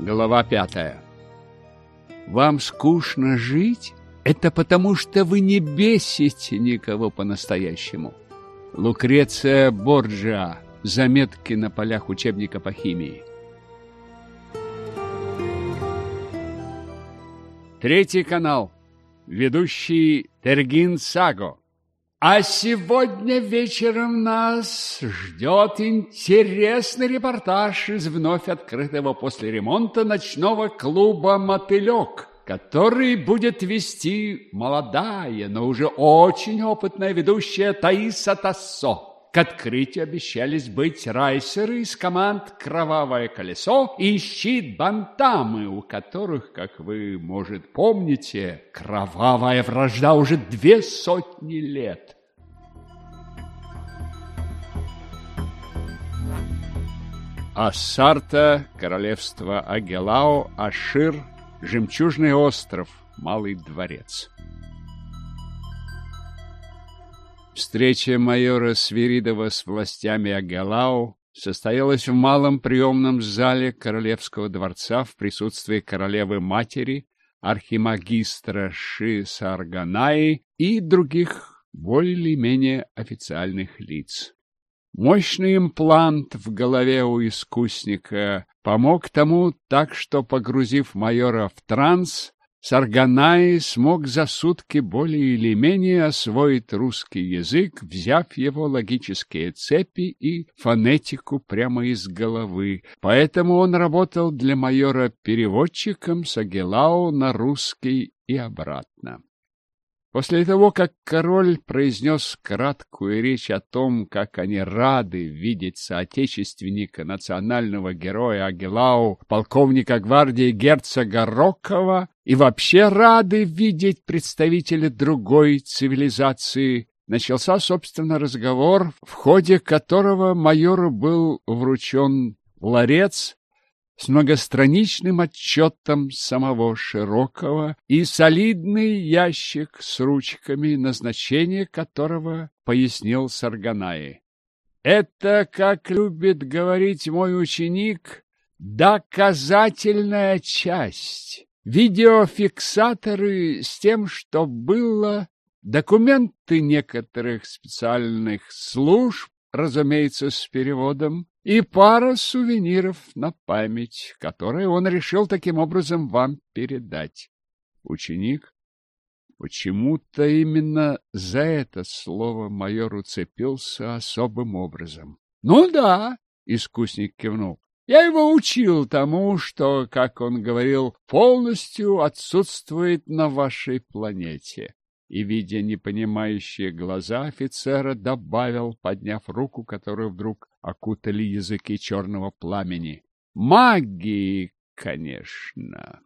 Глава пятая. Вам скучно жить? Это потому, что вы не бесите никого по-настоящему. Лукреция Борджиа. Заметки на полях учебника по химии. Третий канал. Ведущий Тергин Саго. А сегодня вечером нас ждет интересный репортаж из вновь открытого после ремонта ночного клуба «Мотылек», который будет вести молодая, но уже очень опытная ведущая Таиса Тассо. К открытию обещались быть райсеры из команд «Кровавое колесо» и «Щит Бантамы», у которых, как вы, может, помните, кровавая вражда уже две сотни лет. Ассарта, королевство Агелао, Ашир, Жемчужный остров, Малый дворец. Встреча майора Свиридова с властями Агалау состоялась в малом приемном зале Королевского дворца в присутствии королевы-матери, архимагистра Ши Сарганаи и других более или менее официальных лиц. Мощный имплант в голове у искусника помог тому так, что, погрузив майора в транс, Сарганай смог за сутки более или менее освоить русский язык, взяв его логические цепи и фонетику прямо из головы. Поэтому он работал для майора переводчиком с Агелау на русский и обратно. После того, как король произнес краткую речь о том, как они рады видеть соотечественника национального героя Агилау, полковника гвардии герцога Рокова, и вообще рады видеть представителя другой цивилизации, начался, собственно, разговор, в ходе которого майору был вручен ларец с многостраничным отчетом самого Широкого и солидный ящик с ручками, назначение которого пояснил Сарганаи. Это, как любит говорить мой ученик, доказательная часть. Видеофиксаторы с тем, что было, документы некоторых специальных служб, разумеется, с переводом, и пара сувениров на память, которые он решил таким образом вам передать. Ученик почему-то именно за это слово майор уцепился особым образом. — Ну да, — искусник кивнул, — я его учил тому, что, как он говорил, полностью отсутствует на вашей планете и, видя непонимающие глаза офицера, добавил, подняв руку, которую вдруг окутали языки черного пламени. «Магии, конечно!»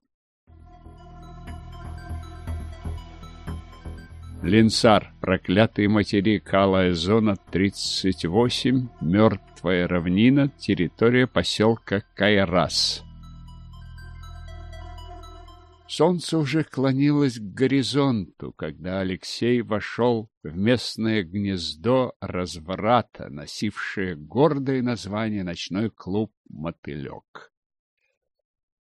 Линсар, проклятый материк, алая зона 38, мертвая равнина, территория поселка Кайрас. Солнце уже клонилось к горизонту, когда Алексей вошел в местное гнездо разврата, носившее гордое название «Ночной клуб «Мотылек».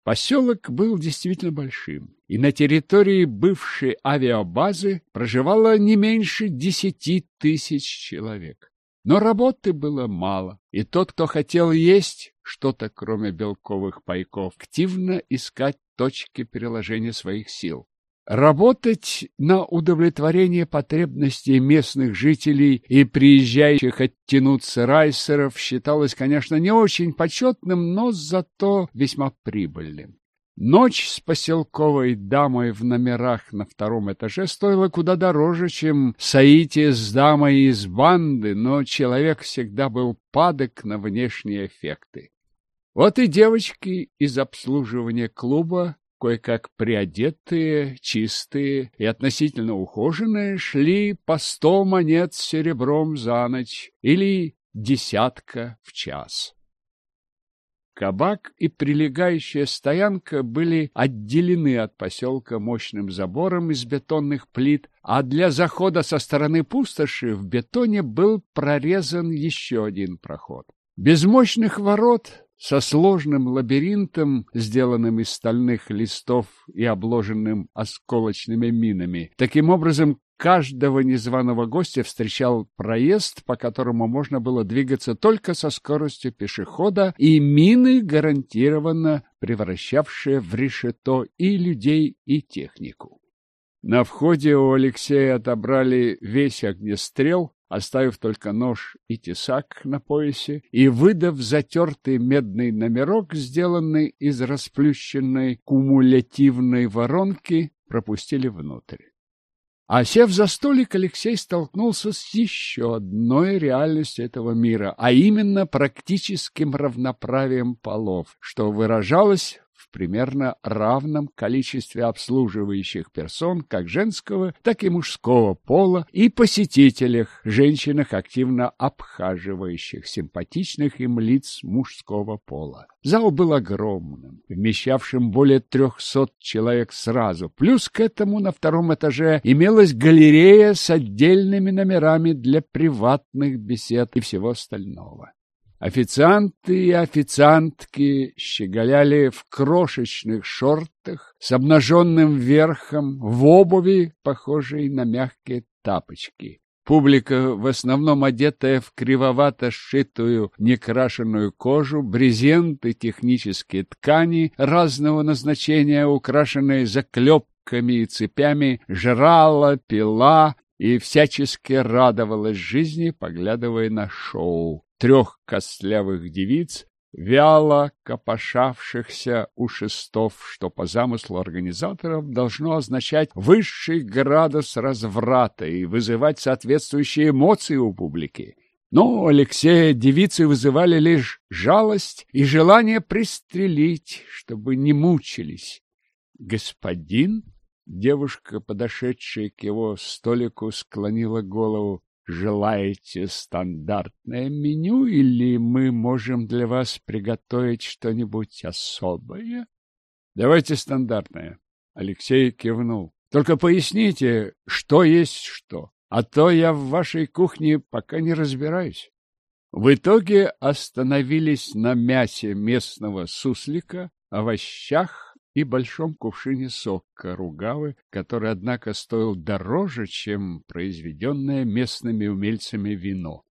Поселок был действительно большим, и на территории бывшей авиабазы проживало не меньше десяти тысяч человек. Но работы было мало, и тот, кто хотел есть что-то, кроме белковых пайков, активно искать точки переложения своих сил. Работать на удовлетворение потребностей местных жителей и приезжающих оттянуться райсеров считалось, конечно, не очень почетным, но зато весьма прибыльным. Ночь с поселковой дамой в номерах на втором этаже стоила куда дороже, чем соитие с дамой из банды, но человек всегда был падок на внешние эффекты. Вот и девочки из обслуживания клуба, кое-как приодетые, чистые и относительно ухоженные, шли по сто монет серебром за ночь или десятка в час. Кабак и прилегающая стоянка были отделены от поселка мощным забором из бетонных плит, а для захода со стороны пустоши в бетоне был прорезан еще один проход. Без мощных ворот со сложным лабиринтом, сделанным из стальных листов и обложенным осколочными минами. Таким образом, каждого незваного гостя встречал проезд, по которому можно было двигаться только со скоростью пешехода, и мины гарантированно превращавшие в решето и людей, и технику. На входе у Алексея отобрали весь огнестрел, оставив только нож и тесак на поясе, и выдав затертый медный номерок, сделанный из расплющенной кумулятивной воронки, пропустили внутрь. А сев за столик, Алексей столкнулся с еще одной реальностью этого мира, а именно практическим равноправием полов, что выражалось в примерно равном количестве обслуживающих персон как женского, так и мужского пола и посетителях, женщинах, активно обхаживающих симпатичных им лиц мужского пола. Зал был огромным, вмещавшим более трехсот человек сразу. Плюс к этому на втором этаже имелась галерея с отдельными номерами для приватных бесед и всего остального. Официанты и официантки щеголяли в крошечных шортах с обнаженным верхом, в обуви, похожей на мягкие тапочки. Публика, в основном одетая в кривовато сшитую некрашенную кожу, брезенты, технические ткани разного назначения, украшенные заклепками и цепями, жрала, пила и всячески радовалась жизни, поглядывая на шоу трех костлявых девиц, вяло копошавшихся у шестов, что по замыслу организаторов должно означать высший градус разврата и вызывать соответствующие эмоции у публики. Но Алексея девицы вызывали лишь жалость и желание пристрелить, чтобы не мучились. Господин, девушка, подошедшая к его столику, склонила голову. Желаете стандартное меню или мы можем для вас приготовить что-нибудь особое? Давайте стандартное. Алексей кивнул. Только поясните, что есть что, а то я в вашей кухне пока не разбираюсь. В итоге остановились на мясе местного суслика, овощах и большом кувшине сока ругавы, который, однако, стоил дороже, чем произведенное местными умельцами вино.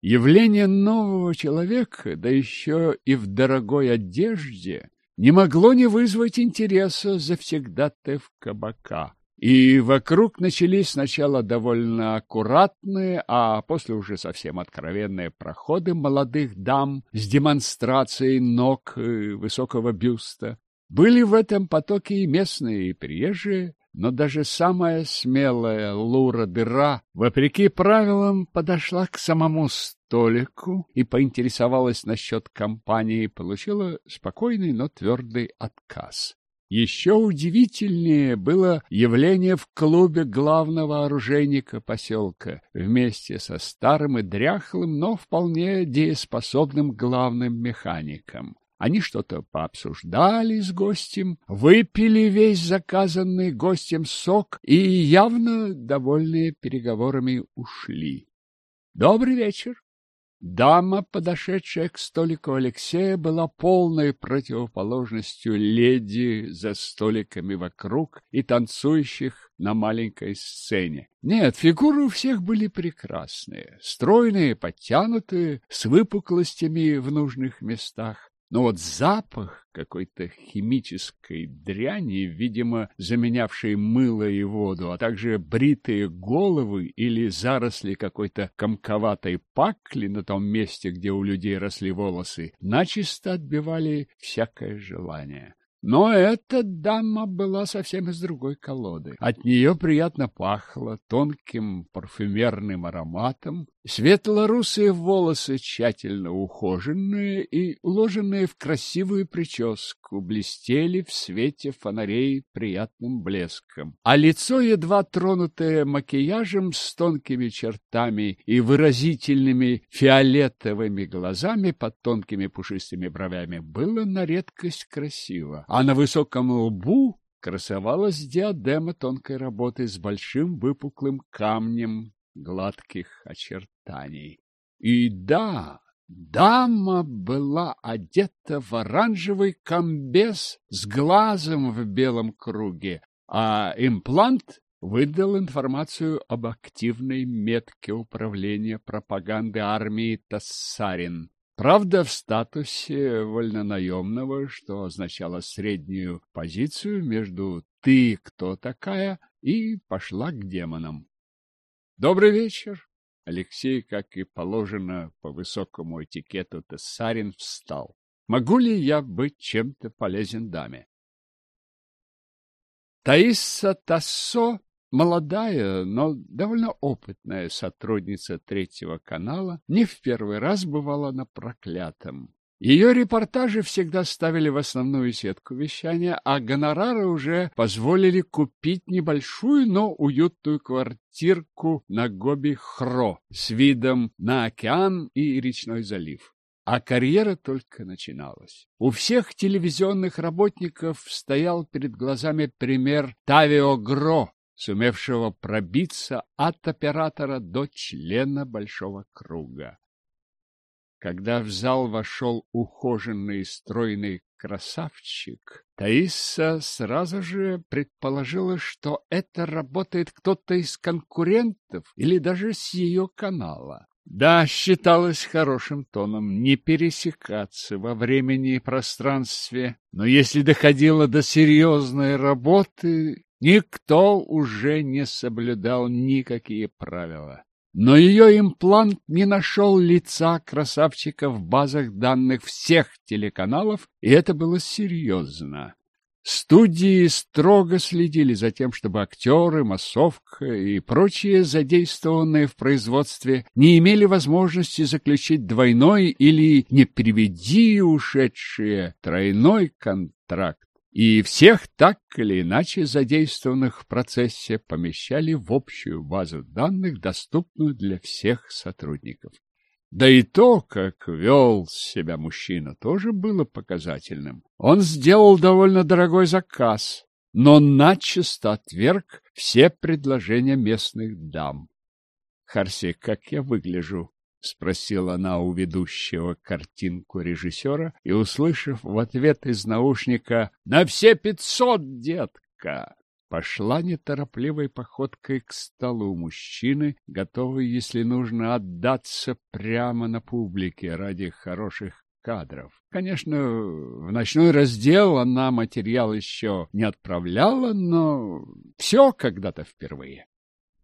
Явление нового человека, да еще и в дорогой одежде, не могло не вызвать интереса завсегдатаев кабака. И вокруг начались сначала довольно аккуратные, а после уже совсем откровенные проходы молодых дам с демонстрацией ног и высокого бюста. Были в этом потоке и местные, и приезжие, но даже самая смелая Лура-дыра, вопреки правилам, подошла к самому столику и поинтересовалась насчет компании получила спокойный, но твердый отказ. Еще удивительнее было явление в клубе главного оружейника поселка вместе со старым и дряхлым, но вполне дееспособным главным механиком. Они что-то пообсуждали с гостем, выпили весь заказанный гостем сок и, явно довольные переговорами, ушли. «Добрый вечер!» Дама, подошедшая к столику Алексея, была полной противоположностью леди за столиками вокруг и танцующих на маленькой сцене. Нет, фигуры у всех были прекрасные, стройные, подтянутые, с выпуклостями в нужных местах. Но вот запах какой-то химической дряни, видимо, заменявшей мыло и воду, а также бритые головы или заросли какой-то комковатой пакли на том месте, где у людей росли волосы, начисто отбивали всякое желание. Но эта дама была совсем из другой колоды. От нее приятно пахло тонким парфюмерным ароматом, Светло-русые волосы, тщательно ухоженные и уложенные в красивую прическу, блестели в свете фонарей приятным блеском, а лицо, едва тронутое макияжем с тонкими чертами и выразительными фиолетовыми глазами под тонкими пушистыми бровями, было на редкость красиво, а на высоком лбу красовалась диадема тонкой работы с большим выпуклым камнем гладких очертаний. И да, Дама была одета в оранжевый комбез с глазом в белом круге, а имплант выдал информацию об активной метке управления пропаганды армии Тассарин. Правда, в статусе вольнонаемного, что означало среднюю позицию между «ты кто такая» и «пошла к демонам». «Добрый вечер!» Алексей, как и положено по высокому этикету Тессарин, встал. «Могу ли я быть чем-то полезен даме?» Таиса Тассо Молодая, но довольно опытная сотрудница третьего канала не в первый раз бывала на проклятом. Ее репортажи всегда ставили в основную сетку вещания, а гонорары уже позволили купить небольшую, но уютную квартирку на Гоби-Хро с видом на океан и речной залив. А карьера только начиналась. У всех телевизионных работников стоял перед глазами пример Тавио Гро, сумевшего пробиться от оператора до члена большого круга. Когда в зал вошел ухоженный стройный красавчик, Таиса сразу же предположила, что это работает кто-то из конкурентов или даже с ее канала. Да, считалось хорошим тоном не пересекаться во времени и пространстве, но если доходило до серьезной работы, Никто уже не соблюдал никакие правила. Но ее имплант не нашел лица красавчика в базах данных всех телеканалов, и это было серьезно. Студии строго следили за тем, чтобы актеры, массовка и прочие задействованные в производстве не имели возможности заключить двойной или, не приведи ушедшие, тройной контракт и всех так или иначе задействованных в процессе помещали в общую базу данных, доступную для всех сотрудников. Да и то, как вел себя мужчина, тоже было показательным. Он сделал довольно дорогой заказ, но начисто отверг все предложения местных дам. Харси, как я выгляжу? — спросила она у ведущего картинку режиссера и, услышав в ответ из наушника «На все пятьсот, детка!» пошла неторопливой походкой к столу мужчины, готовый, если нужно, отдаться прямо на публике ради хороших кадров. Конечно, в ночной раздел она материал еще не отправляла, но все когда-то впервые.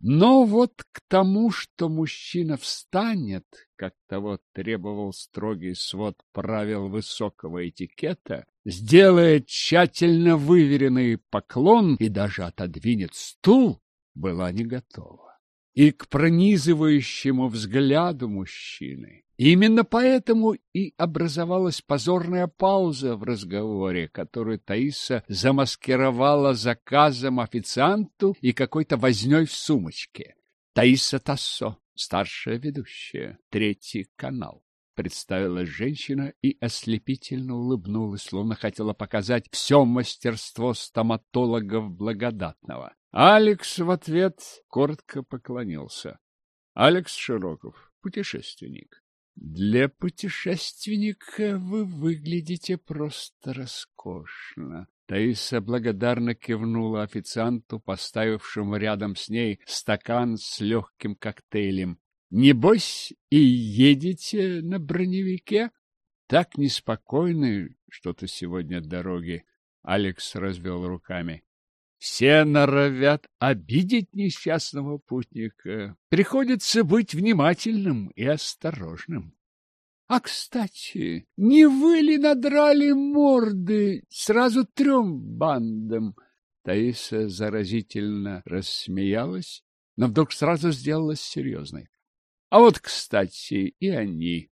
Но вот к тому, что мужчина встанет, как того требовал строгий свод правил высокого этикета, сделает тщательно выверенный поклон и даже отодвинет стул, была не готова. И к пронизывающему взгляду мужчины, Именно поэтому и образовалась позорная пауза в разговоре, которую Таиса замаскировала заказом официанту и какой-то вознёй в сумочке. Таиса Тассо, старшая ведущая, третий канал. Представилась женщина и ослепительно улыбнулась, словно хотела показать все мастерство стоматологов благодатного. Алекс в ответ коротко поклонился. Алекс Широков, путешественник. Для путешественника вы выглядите просто роскошно. Таиса благодарно кивнула официанту, поставившему рядом с ней стакан с легким коктейлем. Небось и едете на броневике? Так неспокойны что-то сегодня дороги. Алекс развел руками. Все норовят обидеть несчастного путника. Приходится быть внимательным и осторожным. А, кстати, не вы ли надрали морды сразу трем бандам? Таиса заразительно рассмеялась, но вдруг сразу сделалась серьезной. А вот, кстати, и они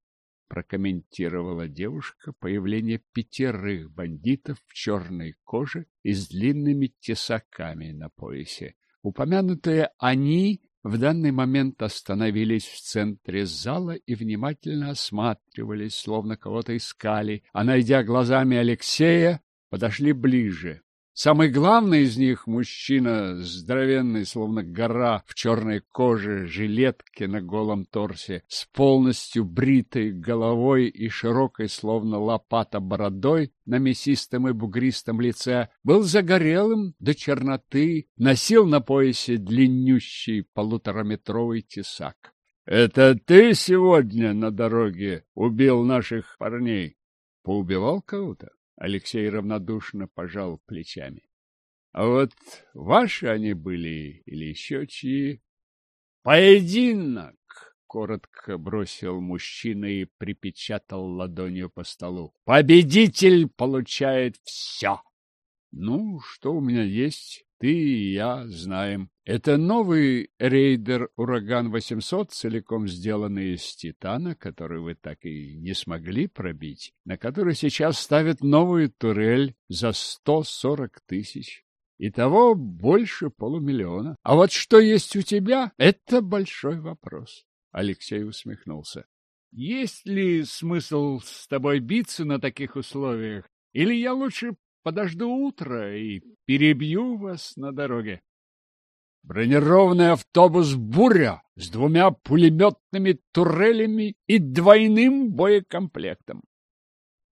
прокомментировала девушка появление пятерых бандитов в черной коже и с длинными тесаками на поясе. Упомянутые они в данный момент остановились в центре зала и внимательно осматривались, словно кого-то искали, а, найдя глазами Алексея, подошли ближе. Самый главный из них – мужчина, здоровенный, словно гора, в черной коже, жилетке на голом торсе, с полностью бритой головой и широкой, словно лопата, бородой на мясистом и бугристом лице, был загорелым до черноты, носил на поясе длиннющий полутораметровый тесак. — Это ты сегодня на дороге убил наших парней? Поубивал кого-то? Алексей равнодушно пожал плечами. А вот ваши они были или еще чьи? Поединок! Коротко бросил мужчина и припечатал ладонью по столу. Победитель получает все! Ну, что у меня есть, ты и я знаем. Это новый рейдер «Ураган-800», целиком сделанный из титана, который вы так и не смогли пробить, на который сейчас ставят новую турель за 140 тысяч. Итого больше полумиллиона. А вот что есть у тебя, это большой вопрос. Алексей усмехнулся. Есть ли смысл с тобой биться на таких условиях? Или я лучше подожду утра и перебью вас на дороге. Бронированный автобус «Буря» с двумя пулеметными турелями и двойным боекомплектом.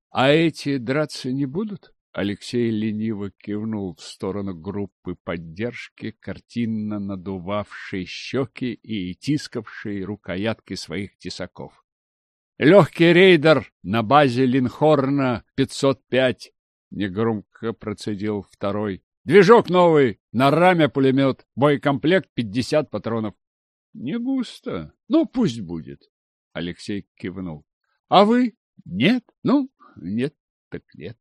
А эти драться не будут? Алексей лениво кивнул в сторону группы поддержки, картинно надувавшей щеки и тискавшей рукоятки своих тесаков. Легкий рейдер на базе Линхорна 505 негромко процедил второй. Движок новый, на раме пулемет, боекомплект пятьдесят патронов. Не густо, ну пусть будет. Алексей кивнул. А вы? Нет? Ну, нет, так нет.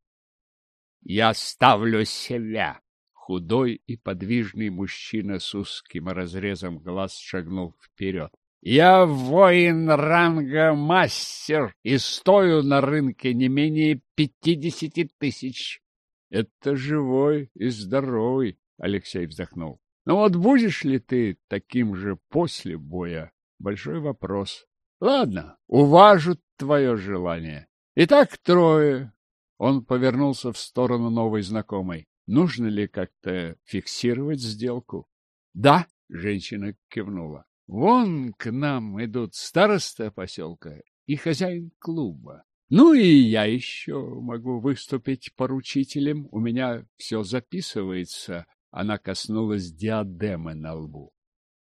Я ставлю себя. Худой и подвижный мужчина с узким разрезом глаз шагнул вперед. Я воин ранга мастер и стою на рынке не менее пятидесяти тысяч. Это живой и здоровый, Алексей вздохнул. Но вот будешь ли ты таким же после боя? Большой вопрос. Ладно, уважу твое желание. Итак, трое. Он повернулся в сторону новой знакомой. Нужно ли как-то фиксировать сделку? Да, женщина кивнула. Вон к нам идут староста поселка и хозяин клуба. Ну и я еще могу выступить поручителем. У меня все записывается. Она коснулась диадемы на лбу.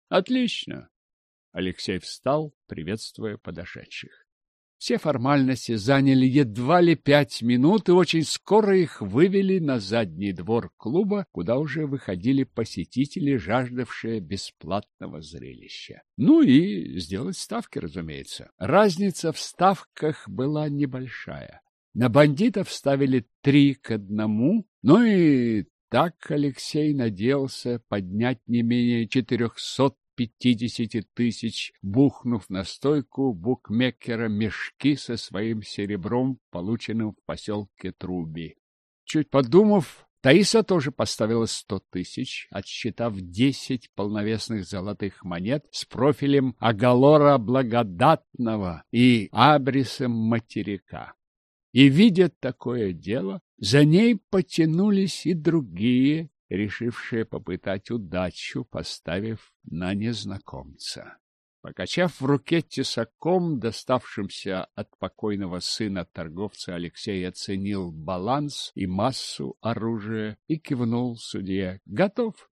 Отлично. Алексей встал, приветствуя подошедших. Все формальности заняли едва ли пять минут, и очень скоро их вывели на задний двор клуба, куда уже выходили посетители, жаждавшие бесплатного зрелища. Ну и сделать ставки, разумеется. Разница в ставках была небольшая. На бандитов ставили три к одному, ну и так Алексей надеялся поднять не менее четырехсот пятидесяти тысяч, бухнув на стойку букмекера мешки со своим серебром, полученным в поселке Труби. Чуть подумав, Таиса тоже поставила сто тысяч, отсчитав десять полновесных золотых монет с профилем Агалора Благодатного и абрисом материка. И, видя такое дело, за ней потянулись и другие решившие попытать удачу, поставив на незнакомца. Покачав в руке тесаком, доставшимся от покойного сына торговца, Алексей оценил баланс и массу оружия и кивнул судье. «Готов?»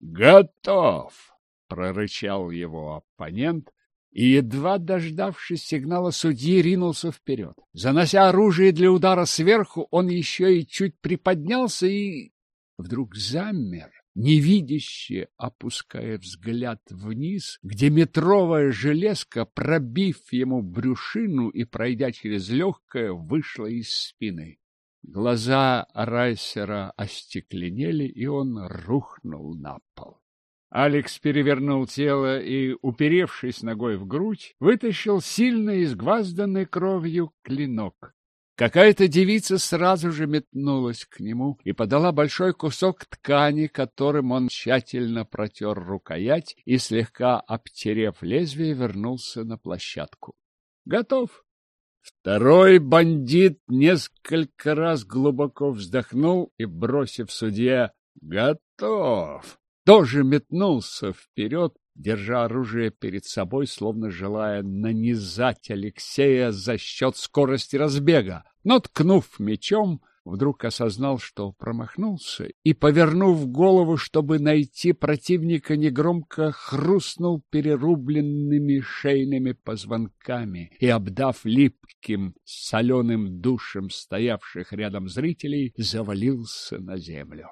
«Готов!» — прорычал его оппонент, и, едва дождавшись сигнала судьи, ринулся вперед. Занося оружие для удара сверху, он еще и чуть приподнялся и вдруг замер, невидяще опуская взгляд вниз, где метровая железка, пробив ему брюшину и пройдя через легкое, вышла из спины. Глаза Райсера остекленели, и он рухнул на пол. Алекс перевернул тело и, уперевшись ногой в грудь, вытащил сильно изгвазданный кровью клинок. Какая-то девица сразу же метнулась к нему и подала большой кусок ткани, которым он тщательно протер рукоять и, слегка обтерев лезвие, вернулся на площадку. — Готов! Второй бандит несколько раз глубоко вздохнул и, бросив судье «Готов!», тоже метнулся вперед, держа оружие перед собой, словно желая нанизать Алексея за счет скорости разбега. Но, ткнув мечом, вдруг осознал, что промахнулся, и, повернув голову, чтобы найти противника, негромко хрустнул перерубленными шейными позвонками и, обдав липким соленым душем стоявших рядом зрителей, завалился на землю.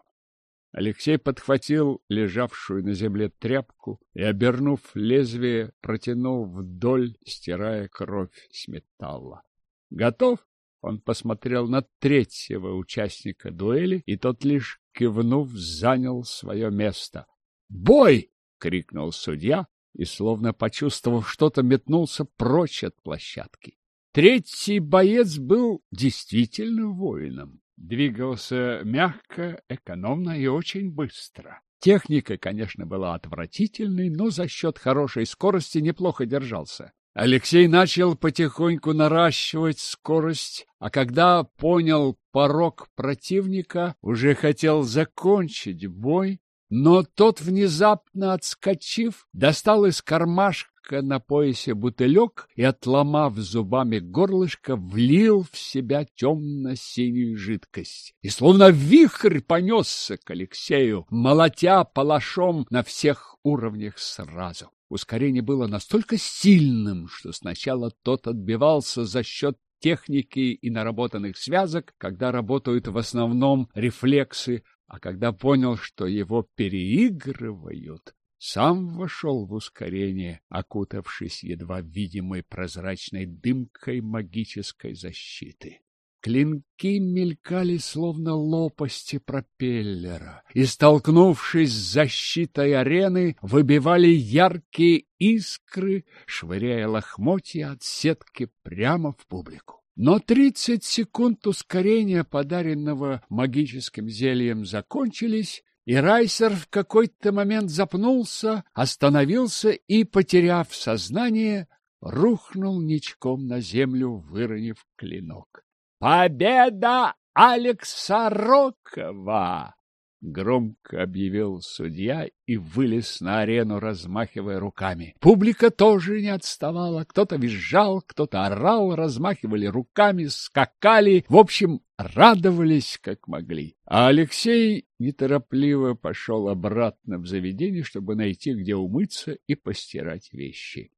Алексей подхватил лежавшую на земле тряпку и, обернув лезвие, протянул вдоль, стирая кровь с металла. «Готов?» Он посмотрел на третьего участника дуэли, и тот лишь кивнув занял свое место. «Бой!» — крикнул судья и, словно почувствовав что-то, метнулся прочь от площадки. Третий боец был действительно воином. Двигался мягко, экономно и очень быстро. Техника, конечно, была отвратительной, но за счет хорошей скорости неплохо держался. Алексей начал потихоньку наращивать скорость, а когда понял порог противника, уже хотел закончить бой, но тот, внезапно отскочив, достал из кармашка на поясе бутылек и, отломав зубами горлышко, влил в себя темно-синюю жидкость. И словно вихрь понесся к Алексею, молотя палашом на всех уровнях сразу. Ускорение было настолько сильным, что сначала тот отбивался за счет техники и наработанных связок, когда работают в основном рефлексы, а когда понял, что его переигрывают, сам вошел в ускорение, окутавшись едва видимой прозрачной дымкой магической защиты. Клинки мелькали, словно лопасти пропеллера, и, столкнувшись с защитой арены, выбивали яркие искры, швыряя лохмотья от сетки прямо в публику. Но тридцать секунд ускорения, подаренного магическим зельем, закончились, и Райсер в какой-то момент запнулся, остановился и, потеряв сознание, рухнул ничком на землю, выронив клинок. Победа Алекса Рокова! Громко объявил судья и вылез на арену, размахивая руками. Публика тоже не отставала. Кто-то визжал, кто-то орал, размахивали руками, скакали. В общем, радовались как могли. А Алексей неторопливо пошел обратно в заведение, чтобы найти, где умыться и постирать вещи.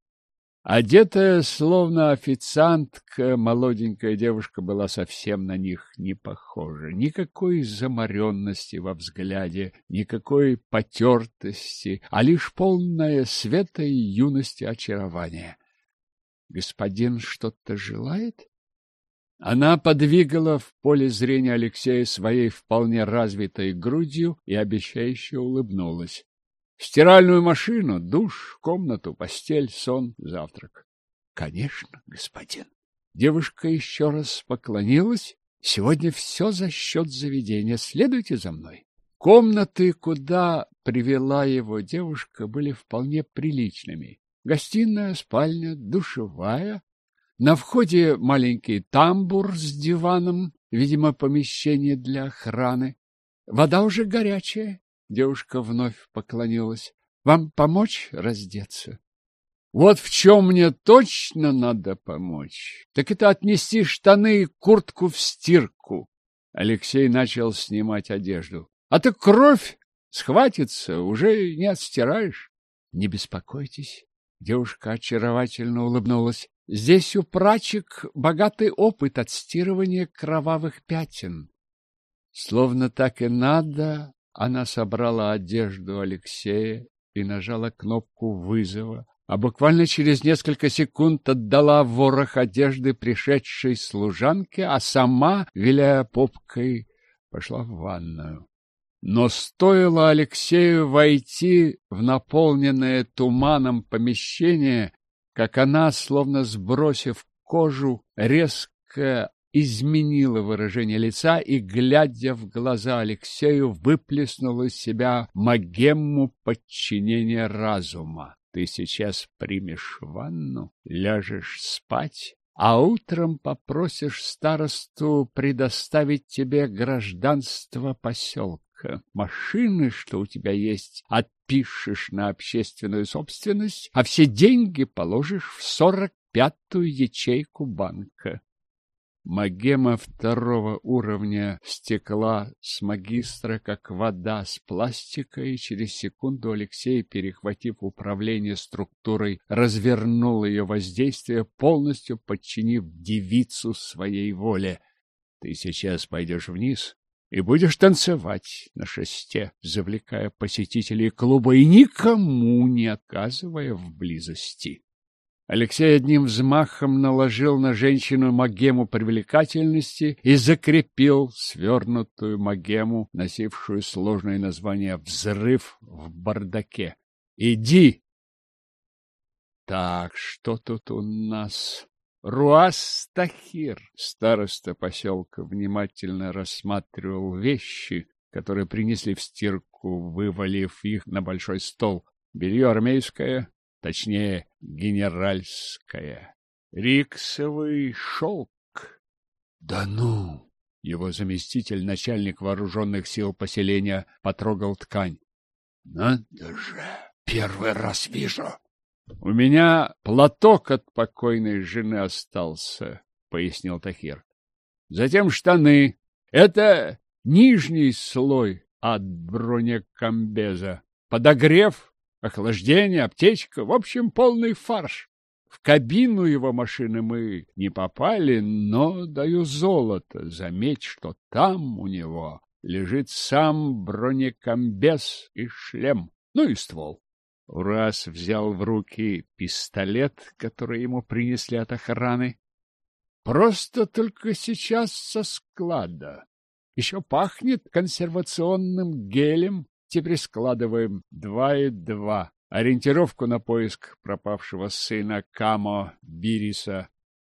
Одетая, словно официантка, молоденькая девушка была совсем на них не похожа. Никакой заморенности во взгляде, никакой потертости, а лишь полная света и юности очарования. Господин что-то желает? Она подвигала в поле зрения Алексея своей вполне развитой грудью и обещающе улыбнулась. Стиральную машину, душ, комнату, постель, сон, завтрак. Конечно, господин. Девушка еще раз поклонилась. Сегодня все за счет заведения. Следуйте за мной. Комнаты, куда привела его девушка, были вполне приличными. Гостиная, спальня, душевая. На входе маленький тамбур с диваном, видимо, помещение для охраны. Вода уже горячая, Девушка вновь поклонилась. — Вам помочь раздеться? — Вот в чем мне точно надо помочь, так это отнести штаны и куртку в стирку. Алексей начал снимать одежду. — А ты кровь схватится, уже не отстираешь. — Не беспокойтесь. Девушка очаровательно улыбнулась. — Здесь у прачек богатый опыт отстирывания кровавых пятен. Словно так и надо, она собрала одежду Алексея и нажала кнопку вызова, а буквально через несколько секунд отдала ворох одежды пришедшей служанке, а сама, виляя попкой, пошла в ванную. Но стоило Алексею войти в наполненное туманом помещение, как она, словно сбросив кожу, резко изменила выражение лица и, глядя в глаза Алексею, выплеснула из себя магемму подчинения разума. Ты сейчас примешь ванну, ляжешь спать, а утром попросишь старосту предоставить тебе гражданство поселка. Машины, что у тебя есть, отпишешь на общественную собственность, а все деньги положишь в сорок пятую ячейку банка. Магема второго уровня стекла с магистра, как вода с пластика, и через секунду Алексей, перехватив управление структурой, развернул ее воздействие, полностью подчинив девицу своей воле. «Ты сейчас пойдешь вниз и будешь танцевать на шесте, завлекая посетителей клуба и никому не оказывая в близости». Алексей одним взмахом наложил на женщину магему привлекательности и закрепил свернутую магему, носившую сложное название «Взрыв в бардаке». «Иди!» «Так, что тут у нас?» Руас Тахир, староста поселка, внимательно рассматривал вещи, которые принесли в стирку, вывалив их на большой стол. Белье армейское, точнее, генеральская. Риксовый шелк. Да ну! Его заместитель, начальник вооруженных сил поселения, потрогал ткань. Надо же! Первый раз вижу. У меня платок от покойной жены остался, пояснил Тахир. Затем штаны. Это нижний слой от бронекомбеза. Подогрев охлаждение, аптечка, в общем, полный фарш. В кабину его машины мы не попали, но даю золото. Заметь, что там у него лежит сам бронекомбез и шлем, ну и ствол. Урас взял в руки пистолет, который ему принесли от охраны. Просто только сейчас со склада. Еще пахнет консервационным гелем Теперь складываем два и два. Ориентировку на поиск пропавшего сына Камо Бириса.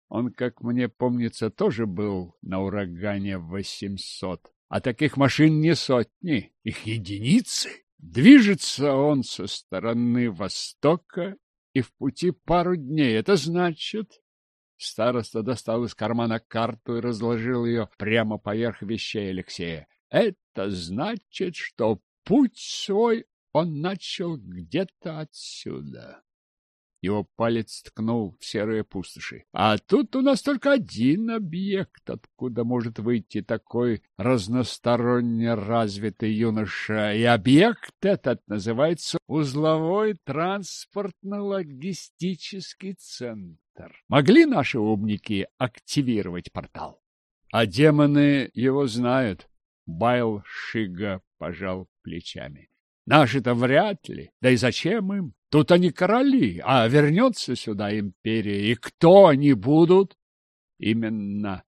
Он, как мне помнится, тоже был на урагане 800. А таких машин не сотни, их единицы. Движется он со стороны востока и в пути пару дней. Это значит... Староста достал из кармана карту и разложил ее прямо поверх вещей Алексея. Это значит, что Путь свой он начал где-то отсюда. Его палец ткнул в серые пустоши. А тут у нас только один объект, откуда может выйти такой разносторонне развитый юноша. И объект этот называется узловой транспортно-логистический центр. Могли наши умники активировать портал? А демоны его знают. Байл Шига пожал плечами. Наши-то вряд ли. Да и зачем им? Тут они короли, а вернется сюда империя. И кто они будут? Именно.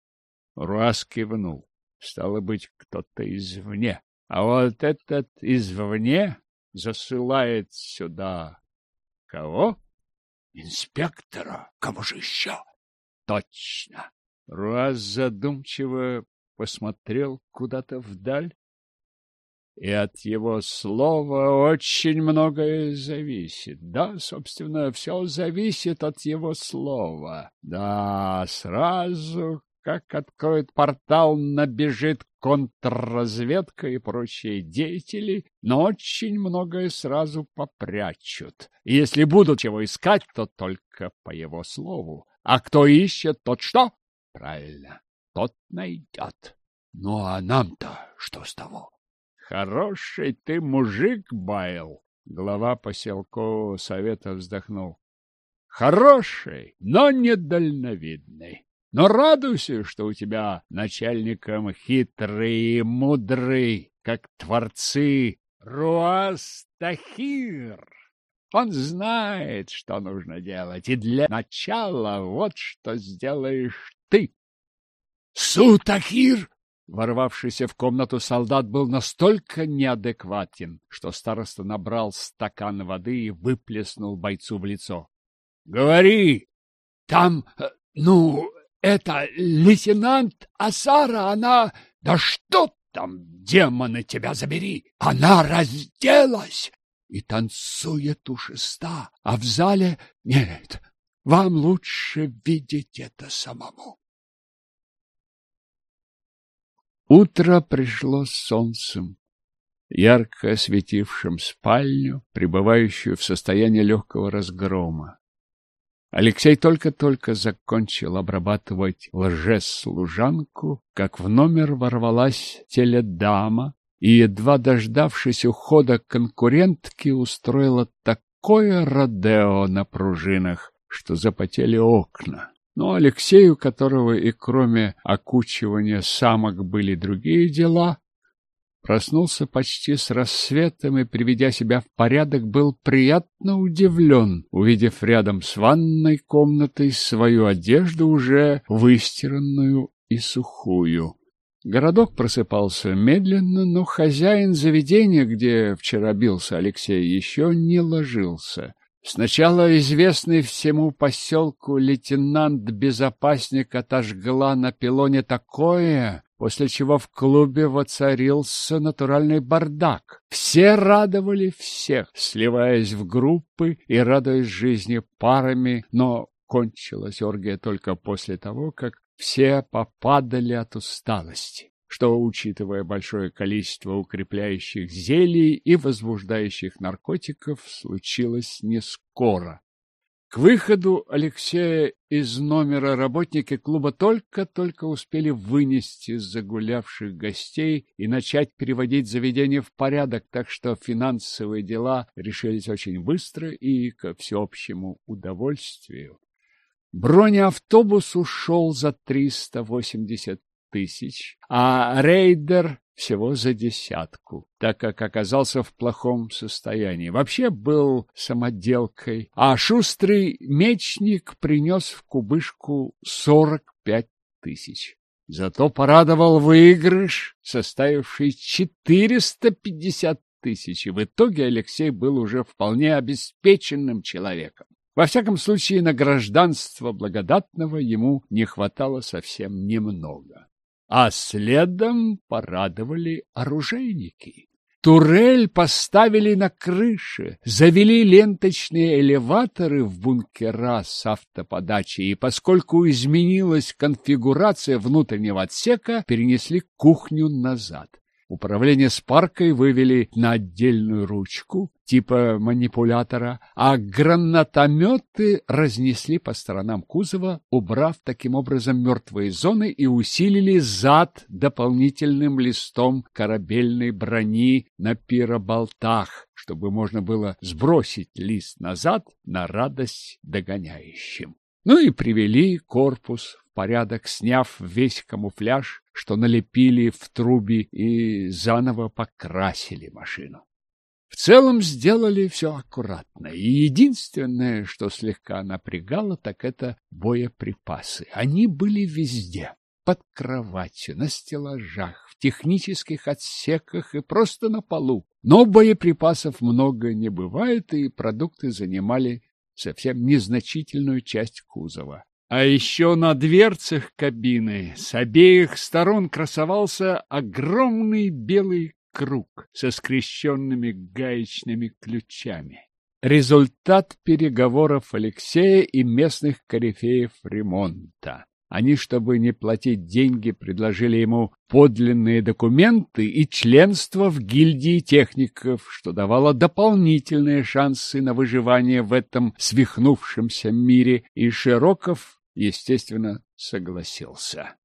Руас кивнул. Стало быть, кто-то извне. А вот этот извне засылает сюда кого? Инспектора. Кого же еще? Точно. Руас задумчиво посмотрел куда-то вдаль и от его слова очень многое зависит. Да, собственно, все зависит от его слова. Да, сразу, как откроет портал, набежит контрразведка и прочие деятели, но очень многое сразу попрячут. И если будут чего искать, то только по его слову. А кто ищет, тот что? Правильно, тот найдет. Ну а нам-то что с того? Хороший ты мужик, Байл. Глава поселкового совета вздохнул. Хороший, но недальновидный. Но радуйся, что у тебя начальником хитрый и мудрый, как творцы Руас Тахир. Он знает, что нужно делать, и для начала вот что сделаешь ты. — Сутахир! Ворвавшийся в комнату солдат был настолько неадекватен, что староста набрал стакан воды и выплеснул бойцу в лицо. — Говори! Там, э, ну, это лейтенант Асара, она... Да что там, демоны, тебя забери! Она разделась и танцует у шеста, а в зале... Нет, Вам лучше видеть это самому. Утро пришло с солнцем, ярко осветившим спальню, пребывающую в состоянии легкого разгрома. Алексей только-только закончил обрабатывать лжес-служанку, как в номер ворвалась теледама и, едва дождавшись ухода конкурентки, устроила такое родео на пружинах, что запотели окна. Но Алексею, которого и кроме окучивания самок были другие дела, проснулся почти с рассветом и, приведя себя в порядок, был приятно удивлен, увидев рядом с ванной комнатой свою одежду, уже выстиранную и сухую. Городок просыпался медленно, но хозяин заведения, где вчера бился Алексей, еще не ложился. Сначала известный всему поселку лейтенант-безопасник отожгла на пилоне такое, после чего в клубе воцарился натуральный бардак. Все радовали всех, сливаясь в группы и радуясь жизни парами, но кончилась оргия только после того, как все попадали от усталости что, учитывая большое количество укрепляющих зелий и возбуждающих наркотиков, случилось не скоро. К выходу Алексея из номера работники клуба только-только успели вынести загулявших гостей и начать переводить заведение в порядок, так что финансовые дела решились очень быстро и ко всеобщему удовольствию. Бронеавтобус ушел за 380 тысяч, а рейдер всего за десятку, так как оказался в плохом состоянии. Вообще был самоделкой, а шустрый мечник принес в кубышку сорок пять тысяч. Зато порадовал выигрыш, составивший четыреста пятьдесят тысяч, и в итоге Алексей был уже вполне обеспеченным человеком. Во всяком случае, на гражданство благодатного ему не хватало совсем немного а следом порадовали оружейники. Турель поставили на крыше, завели ленточные элеваторы в бункера с автоподачей, и поскольку изменилась конфигурация внутреннего отсека, перенесли кухню назад. Управление с паркой вывели на отдельную ручку, типа манипулятора, а гранатометы разнесли по сторонам кузова, убрав таким образом мертвые зоны и усилили зад дополнительным листом корабельной брони на пироболтах, чтобы можно было сбросить лист назад на радость догоняющим. Ну и привели корпус порядок, сняв весь камуфляж, что налепили в трубе и заново покрасили машину. В целом сделали все аккуратно, и единственное, что слегка напрягало, так это боеприпасы. Они были везде, под кроватью, на стеллажах, в технических отсеках и просто на полу. Но боеприпасов много не бывает, и продукты занимали совсем незначительную часть кузова. А еще на дверцах кабины с обеих сторон красовался огромный белый круг со скрещенными гаечными ключами. Результат переговоров Алексея и местных корифеев ремонта. Они, чтобы не платить деньги, предложили ему подлинные документы и членство в гильдии техников, что давало дополнительные шансы на выживание в этом свихнувшемся мире, и Широков, естественно, согласился.